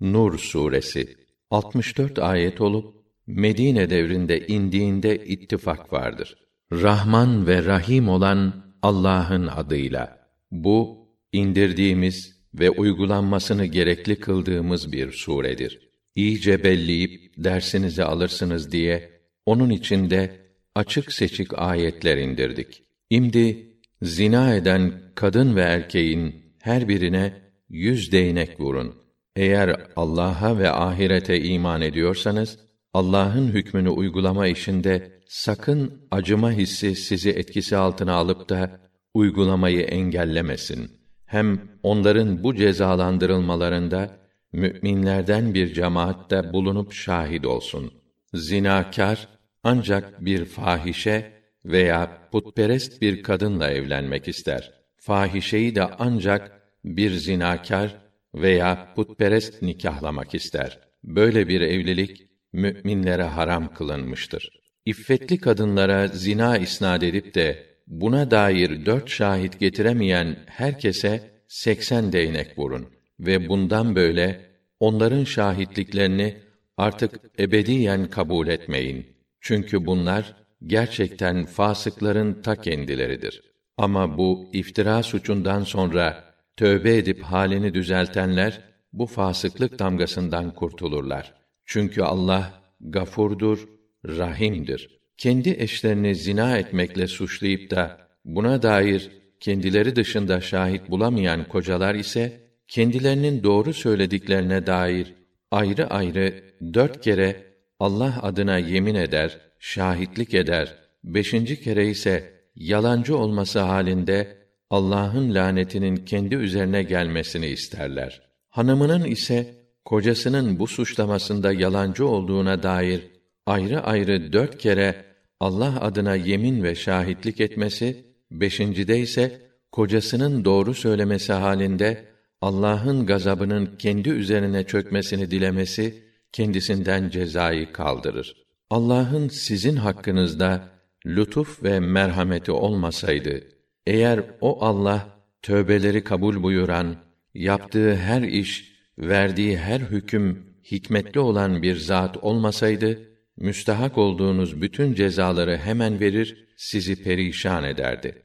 Nur suresi 64 ayet olup Medine devrinde indiğinde ittifak vardır. Rahman ve Rahim olan Allah'ın adıyla. Bu indirdiğimiz ve uygulanmasını gerekli kıldığımız bir suredir. İyice belleyip dersinizi alırsınız diye onun içinde açık seçik ayetler indirdik. İmdi zina eden kadın ve erkeğin her birine yüz değnek vurun. Eğer Allah'a ve ahirete iman ediyorsanız, Allah'ın hükmünü uygulama işinde sakın acıma hissi sizi etkisi altına alıp da uygulamayı engellemesin. Hem onların bu cezalandırılmalarında müminlerden bir cemaat de bulunup şahit olsun. Zinakar ancak bir fahişe veya putperest bir kadınla evlenmek ister. Fahişeyi de ancak bir zinakar veya putperest nikahlamak ister. Böyle bir evlilik müminlere haram kılınmıştır. İffetli kadınlara zina isnad edip de buna dair dört şahit getiremeyen herkese seksen değnek vurun ve bundan böyle onların şahitliklerini artık ebediyen kabul etmeyin. Çünkü bunlar gerçekten fasıkların ta kendileridir. Ama bu iftira suçundan sonra tövbe edip halini düzeltenler bu fasıklık damgasından kurtulurlar. Çünkü Allah gafurdur, rahimdir. Kendi eşlerini zina etmekle suçlayıp da buna dair kendileri dışında şahit bulamayan kocalar ise kendilerinin doğru söylediklerine dair ayrı ayrı dört kere Allah adına yemin eder, şahitlik eder. Beşinci kere ise yalancı olması halinde Allah'ın lanetinin kendi üzerine gelmesini isterler. Hanımının ise kocasının bu suçlamasında yalancı olduğuna dair ayrı ayrı dört kere Allah adına yemin ve şahitlik etmesi, beşincide ise kocasının doğru söylemesi halinde Allah'ın gazabının kendi üzerine çökmesini dilemesi kendisinden cezayı kaldırır. Allah'ın sizin hakkınızda lütuf ve merhameti olmasaydı, eğer o Allah tövbeleri kabul buyuran, yaptığı her iş, verdiği her hüküm hikmetli olan bir zat olmasaydı, müstahak olduğunuz bütün cezaları hemen verir, sizi perişan ederdi.